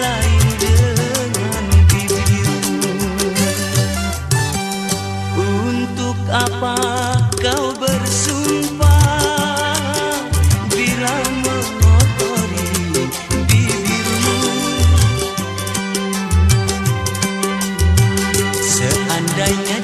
lain dengan bibirmu Untuk apa kau bersumpah Bila mengotori bibirmu? Seandainya